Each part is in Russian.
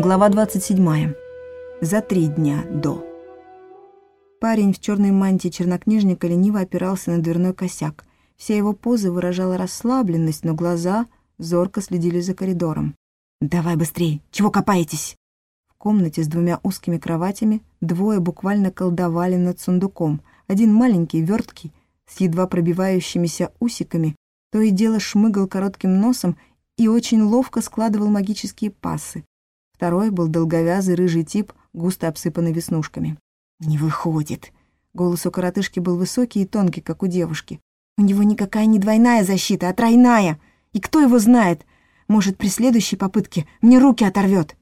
Глава 27. За три дня до. Парень в черной мантии чернокнижника лениво опирался на дверной косяк. Вся его поза выражала расслабленность, но глаза зорко следили за коридором. «Давай быстрей! Чего копаетесь?» В комнате с двумя узкими кроватями двое буквально колдовали над сундуком. Один маленький, верткий, с едва пробивающимися усиками, то и дело шмыгал коротким носом и очень ловко складывал магические пассы. Второй был долговязый рыжий тип, густо обсыпанный веснушками. «Не выходит». Голос у коротышки был высокий и тонкий, как у девушки. «У него никакая не двойная защита, а тройная. И кто его знает? Может, при следующей попытке мне руки оторвет.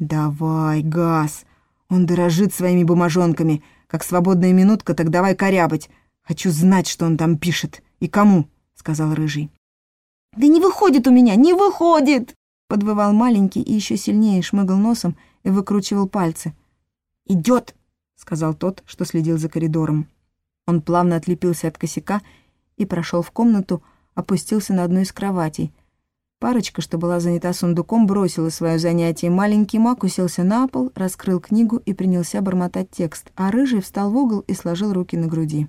«Давай, газ. Он дорожит своими бумажонками. Как свободная минутка, так давай корябать. Хочу знать, что он там пишет. И кому», — сказал Рыжий. «Да не выходит у меня, не выходит!» Подвывал маленький и еще сильнее шмыгал носом и выкручивал пальцы. «Идет!» — сказал тот, что следил за коридором. Он плавно отлепился от косяка и прошел в комнату, опустился на одну из кроватей. Парочка, что была занята сундуком, бросила свое занятие. Маленький маг уселся на пол, раскрыл книгу и принялся бормотать текст, а рыжий встал в угол и сложил руки на груди.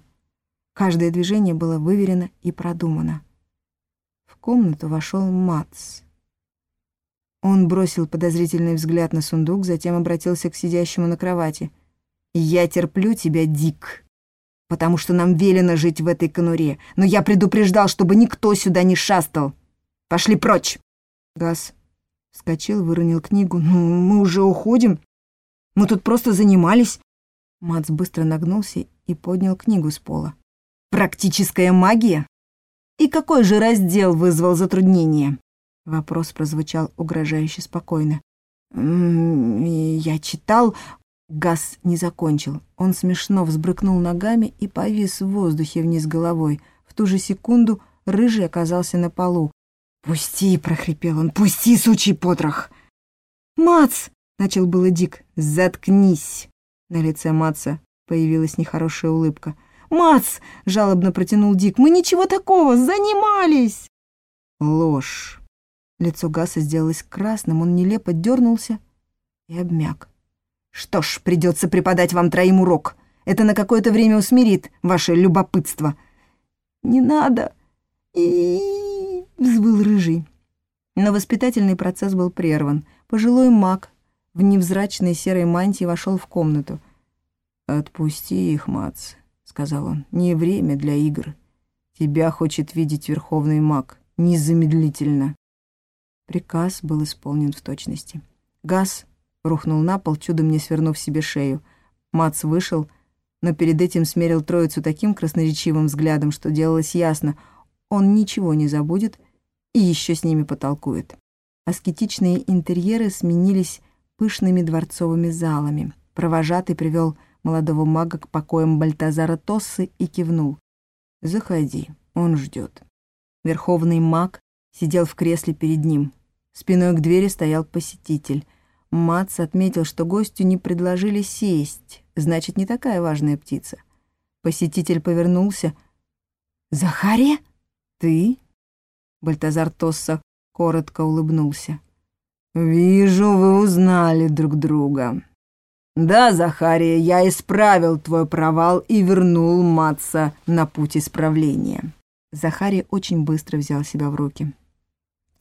Каждое движение было выверено и продумано. В комнату вошел Мац. Он бросил подозрительный взгляд на сундук, затем обратился к сидящему на кровати. «Я терплю тебя, Дик, потому что нам велено жить в этой конуре, но я предупреждал, чтобы никто сюда не шастал. Пошли прочь!» Газ вскочил, выронил книгу. «Ну, мы уже уходим. Мы тут просто занимались». Мац быстро нагнулся и поднял книгу с пола. «Практическая магия? И какой же раздел вызвал затруднение?» Вопрос прозвучал угрожающе спокойно. «Я читал...» Газ не закончил. Он смешно взбрыкнул ногами и повис в воздухе вниз головой. В ту же секунду рыжий оказался на полу. «Пусти!» — прохрипел он. «Пусти, сучий потрох!» «Мац!» — начал было Дик. «Заткнись!» На лице Маца появилась нехорошая улыбка. «Мац!» — жалобно протянул Дик. «Мы ничего такого! Занимались!» «Ложь!» Лицо Гаса сделалось красным, он нелепо дернулся и обмяк. «Что ж, придется преподать вам троим урок. Это на какое-то время усмирит ваше любопытство». «Не надо!» и взвыл рыжий. Но воспитательный процесс был прерван. Пожилой маг в невзрачной серой мантии вошел в комнату. «Отпусти их, Мац», — сказал он. «Не время для игр. Тебя хочет видеть верховный маг. Незамедлительно». Приказ был исполнен в точности. Газ рухнул на пол, чудом не свернув себе шею. Мац вышел, но перед этим смерил троицу таким красноречивым взглядом, что делалось ясно, он ничего не забудет и еще с ними потолкует. Аскетичные интерьеры сменились пышными дворцовыми залами. Провожатый привел молодого мага к покоям Бальтазара Тоссы и кивнул. «Заходи, он ждет. Верховный маг сидел в кресле перед ним. Спиной к двери стоял посетитель. Мац отметил, что гостю не предложили сесть, значит, не такая важная птица. Посетитель повернулся. «Захария? Ты?» Бальтазар Тосса коротко улыбнулся. «Вижу, вы узнали друг друга. Да, Захария, я исправил твой провал и вернул Матса на путь исправления». Захария очень быстро взял себя в руки.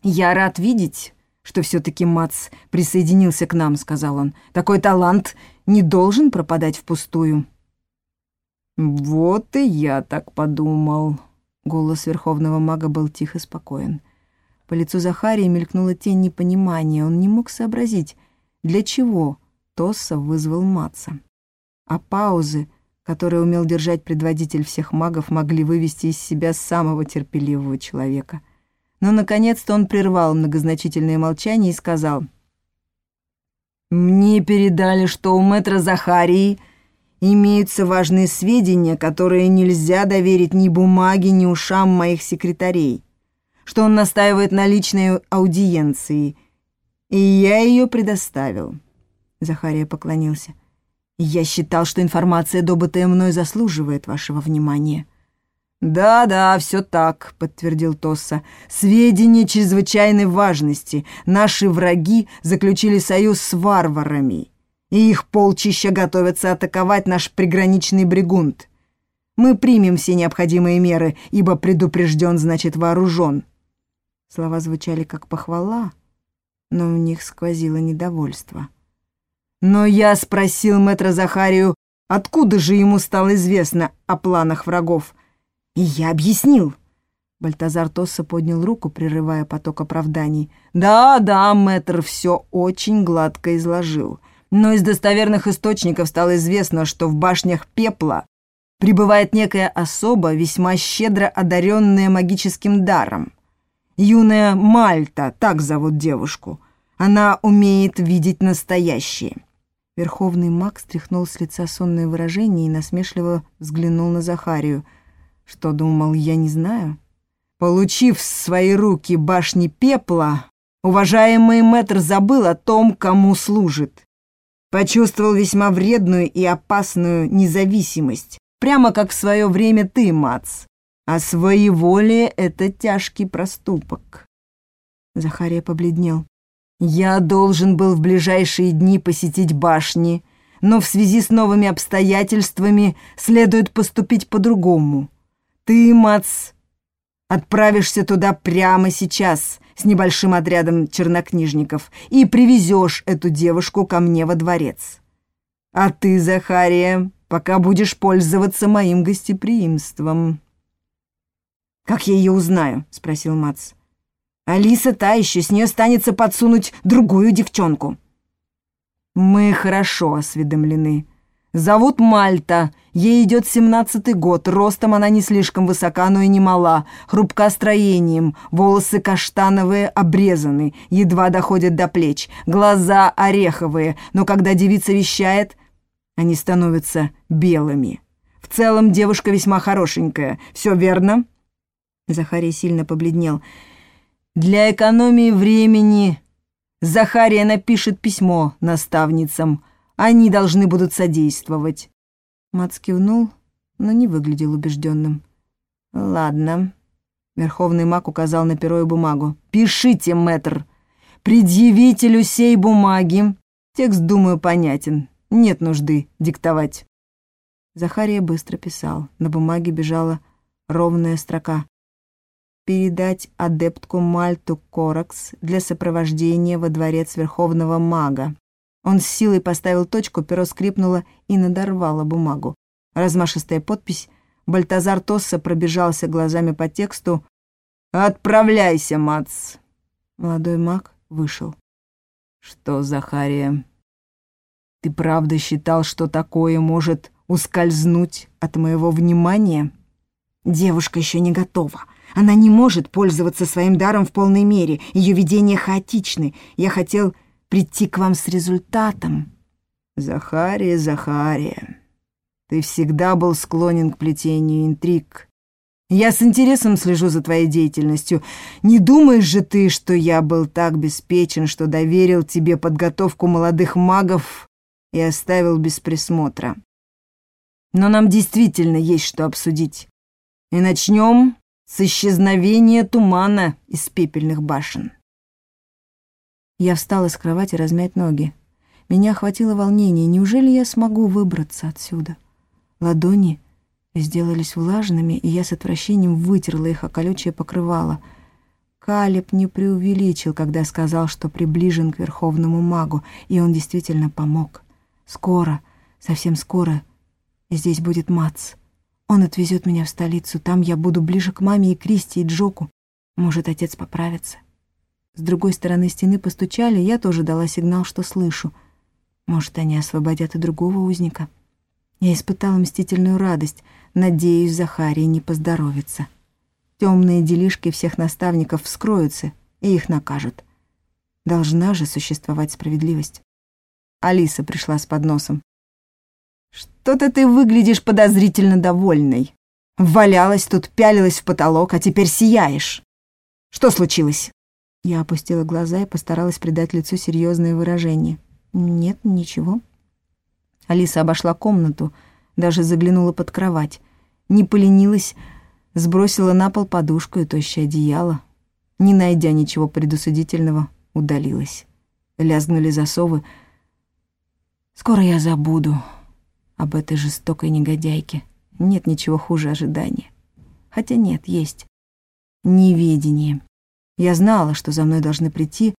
«Я рад видеть, что все-таки Мац присоединился к нам», — сказал он. «Такой талант не должен пропадать впустую». «Вот и я так подумал». Голос верховного мага был тихо спокоен. По лицу Захарии мелькнула тень непонимания. Он не мог сообразить, для чего Тосса вызвал Маца. А паузы, которые умел держать предводитель всех магов, могли вывести из себя самого терпеливого человека. Но, наконец-то, он прервал многозначительное молчание и сказал. «Мне передали, что у мэтра Захарии имеются важные сведения, которые нельзя доверить ни бумаге, ни ушам моих секретарей, что он настаивает на личной аудиенции, и я ее предоставил». Захария поклонился. «Я считал, что информация, добытая мной, заслуживает вашего внимания». «Да-да, все так», — подтвердил Тосса. «Сведения чрезвычайной важности. Наши враги заключили союз с варварами, и их полчища готовятся атаковать наш приграничный брегунт. Мы примем все необходимые меры, ибо предупрежден, значит вооружен». Слова звучали как похвала, но в них сквозило недовольство. «Но я спросил мэтра Захарию, откуда же ему стало известно о планах врагов?» И я объяснил. Бальтазар Тосса поднял руку, прерывая поток оправданий. «Да, да, мэтр все очень гладко изложил. Но из достоверных источников стало известно, что в башнях пепла пребывает некая особа, весьма щедро одаренная магическим даром. Юная Мальта, так зовут девушку. Она умеет видеть настоящее». Верховный маг стряхнул с лица сонное выражение и насмешливо взглянул на Захарию — что думал, я не знаю? Получив в свои руки башни пепла, уважаемый мэтр забыл о том, кому служит. Почувствовал весьма вредную и опасную независимость, прямо как в свое время ты, Мац. А своеволие — это тяжкий проступок. Захария побледнел. «Я должен был в ближайшие дни посетить башни, но в связи с новыми обстоятельствами следует поступить по-другому. Ты, Мац, отправишься туда прямо сейчас с небольшим отрядом чернокнижников и привезешь эту девушку ко мне во дворец. А ты, Захария, пока будешь пользоваться моим гостеприимством». «Как я ее узнаю?» — спросил Мац. «Алиса та еще, с нее станется подсунуть другую девчонку». «Мы хорошо осведомлены», Зовут Мальта. Ей идет семнадцатый год. Ростом она не слишком высока, но и не мала. Хрупка строением. Волосы каштановые, обрезаны. Едва доходят до плеч. Глаза ореховые. Но когда девица вещает, они становятся белыми. В целом девушка весьма хорошенькая. Все верно?» Захарий сильно побледнел. «Для экономии времени Захария напишет письмо наставницам». Они должны будут содействовать». Мац кивнул, но не выглядел убежденным. «Ладно». Верховный маг указал на перо и бумагу. «Пишите, мэтр. Предъявителю сей бумаги. Текст, думаю, понятен. Нет нужды диктовать». Захария быстро писал. На бумаге бежала ровная строка. «Передать адептку Мальту Коракс для сопровождения во дворец Верховного мага. Он с силой поставил точку, перо скрипнуло и надорвало бумагу. Размашистая подпись. Бальтазар Тосса пробежался глазами по тексту. «Отправляйся, Мац!» Молодой маг вышел. «Что, Захария, ты правда считал, что такое может ускользнуть от моего внимания?» «Девушка еще не готова. Она не может пользоваться своим даром в полной мере. Ее видения хаотичны. Я хотел прийти к вам с результатом. Захария, Захария, ты всегда был склонен к плетению интриг. Я с интересом слежу за твоей деятельностью. Не думаешь же ты, что я был так беспечен, что доверил тебе подготовку молодых магов и оставил без присмотра? Но нам действительно есть что обсудить. И начнем с исчезновения тумана из пепельных башен. Я встала с кровати размять ноги. Меня охватило волнение. Неужели я смогу выбраться отсюда? Ладони сделались влажными, и я с отвращением вытерла их о колючее покрывало. Калеб не преувеличил, когда сказал, что приближен к верховному магу, и он действительно помог. Скоро, совсем скоро, здесь будет Мац. Он отвезет меня в столицу, там я буду ближе к маме и Кристи и Джоку. Может, отец поправится. С другой стороны стены постучали, я тоже дала сигнал, что слышу. Может, они освободят и другого узника. Я испытала мстительную радость, надеюсь, Захарий не поздоровится. Темные делишки всех наставников вскроются, и их накажут. Должна же существовать справедливость. Алиса пришла с подносом. «Что-то ты выглядишь подозрительно довольной. Валялась тут, пялилась в потолок, а теперь сияешь. Что случилось?» Я опустила глаза и постаралась придать лицу серьезное выражение. «Нет, ничего». Алиса обошла комнату, даже заглянула под кровать. Не поленилась сбросила на пол подушку и тощее одеяло. Не найдя ничего предусудительного, удалилась. Лязгнули засовы. Скоро я забуду об этой жестокой негодяйке. Нет ничего хуже ожидания. Хотя нет, есть. Неведение. Я знала, что за мной должны прийти,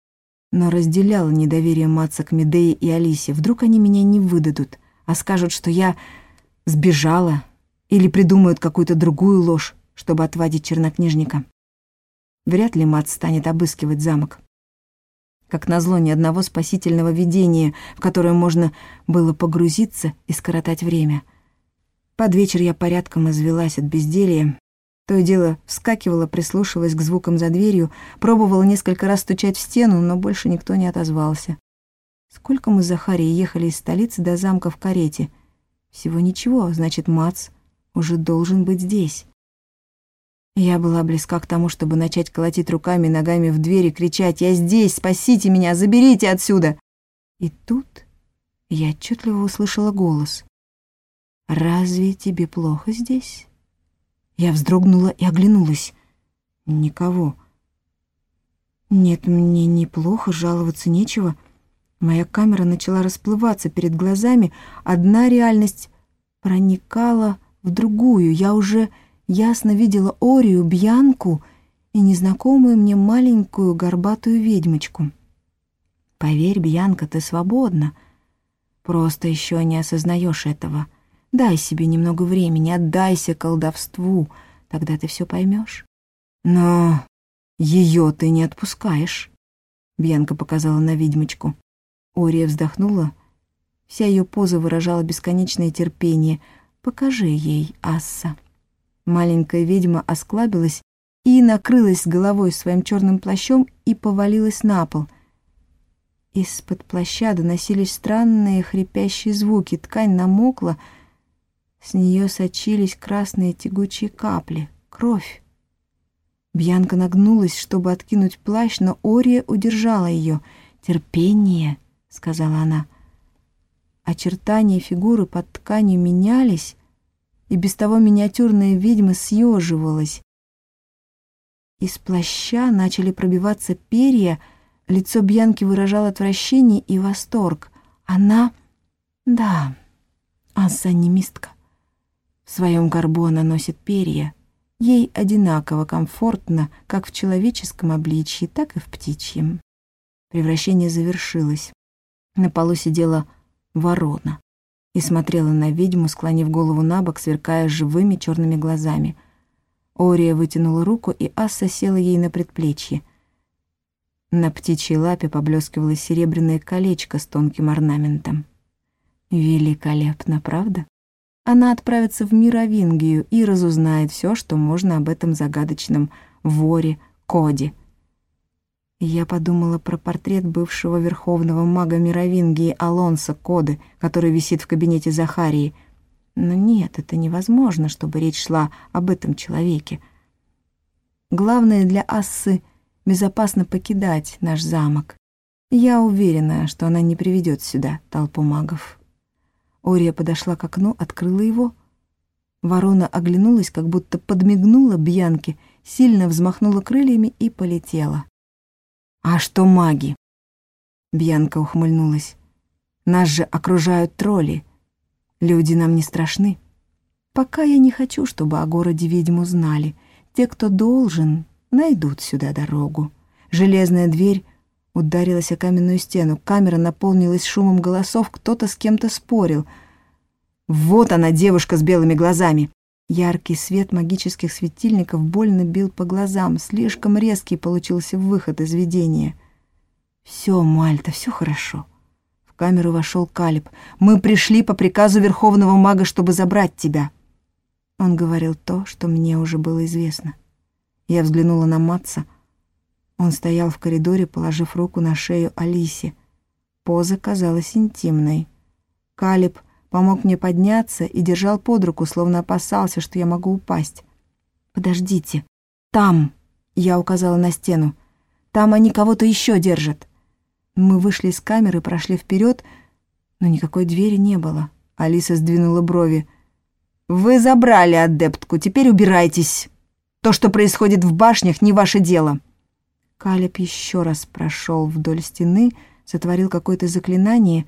но разделяла недоверие Матца к Медее и Алисе. Вдруг они меня не выдадут, а скажут, что я сбежала или придумают какую-то другую ложь, чтобы отвадить чернокнижника. Вряд ли Мац станет обыскивать замок. Как назло, ни одного спасительного видения, в которое можно было погрузиться и скоротать время. Под вечер я порядком извелась от безделья, то и дело вскакивала, прислушиваясь к звукам за дверью, пробовала несколько раз стучать в стену, но больше никто не отозвался. Сколько мы с Захарией ехали из столицы до замка в карете? Всего ничего, значит, Мац уже должен быть здесь. Я была близка к тому, чтобы начать колотить руками и ногами в дверь и кричать «Я здесь! Спасите меня! Заберите отсюда!» И тут я отчетливо услышала голос. «Разве тебе плохо здесь?» Я вздрогнула и оглянулась. Никого. Нет, мне неплохо, жаловаться нечего. Моя камера начала расплываться перед глазами. Одна реальность проникала в другую. Я уже ясно видела Орию, Бьянку и незнакомую мне маленькую горбатую ведьмочку. Поверь, Бьянка, ты свободна. Просто еще не осознаешь этого. — Дай себе немного времени, отдайся колдовству, тогда ты все поймешь. Но ее ты не отпускаешь, Бьянка показала на ведьмочку. Ория вздохнула. Вся ее поза выражала бесконечное терпение. «Покажи ей, Асса». Маленькая ведьма осклабилась и накрылась головой своим черным плащом и повалилась на пол. Из-под плаща доносились странные хрипящие звуки, ткань намокла, с нее сочились красные тягучие капли, кровь. Бьянка нагнулась, чтобы откинуть плащ, но Ория удержала ее. «Терпение», — сказала она. Очертания фигуры под тканью менялись, и без того миниатюрная ведьма съеживалась. Из плаща начали пробиваться перья, лицо Бьянки выражало отвращение и восторг. Она... Да, ассанимистка. В своем горбу она носит перья. Ей одинаково комфортно как в человеческом обличье, так и в птичьем. Превращение завершилось. На полу сидела ворона и смотрела на ведьму, склонив голову на бок, сверкая живыми черными глазами. Ория вытянула руку, и Асса села ей на предплечье. На птичьей лапе поблескивало серебряное колечко с тонким орнаментом. Великолепно, правда? Она отправится в Мировингию и разузнает все, что можно об этом загадочном воре Коде. Я подумала про портрет бывшего верховного мага Мировингии Алонса Коды, который висит в кабинете Захарии. Но нет, это невозможно, чтобы речь шла об этом человеке. Главное для Ассы — безопасно покидать наш замок. Я уверена, что она не приведет сюда толпу магов. Ория подошла к окну, открыла его. Ворона оглянулась, как будто подмигнула Бьянке, сильно взмахнула крыльями и полетела. «А что маги?» Бьянка ухмыльнулась. «Нас же окружают тролли. Люди нам не страшны. Пока я не хочу, чтобы о городе ведьму знали. Те, кто должен, найдут сюда дорогу. Железная дверь Ударилась о каменную стену. Камера наполнилась шумом голосов, кто-то с кем-то спорил. «Вот она, девушка с белыми глазами!» Яркий свет магических светильников больно бил по глазам. Слишком резкий получился выход из видения. «Все, Мальта, все хорошо». В камеру вошел Калиб. «Мы пришли по приказу Верховного Мага, чтобы забрать тебя». Он говорил то, что мне уже было известно. Я взглянула на Матца — он стоял в коридоре, положив руку на шею Алисе. Поза казалась интимной. Калиб помог мне подняться и держал под руку, словно опасался, что я могу упасть. «Подождите. Там!» — я указала на стену. «Там они кого-то еще держат». Мы вышли из камеры, прошли вперед, но никакой двери не было. Алиса сдвинула брови. «Вы забрали адептку, теперь убирайтесь!» То, что происходит в башнях, не ваше дело». Калеб еще раз прошел вдоль стены, сотворил какое-то заклинание.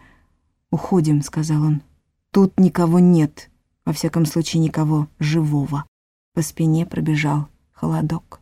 «Уходим», — сказал он. «Тут никого нет, во всяком случае никого живого». По спине пробежал холодок.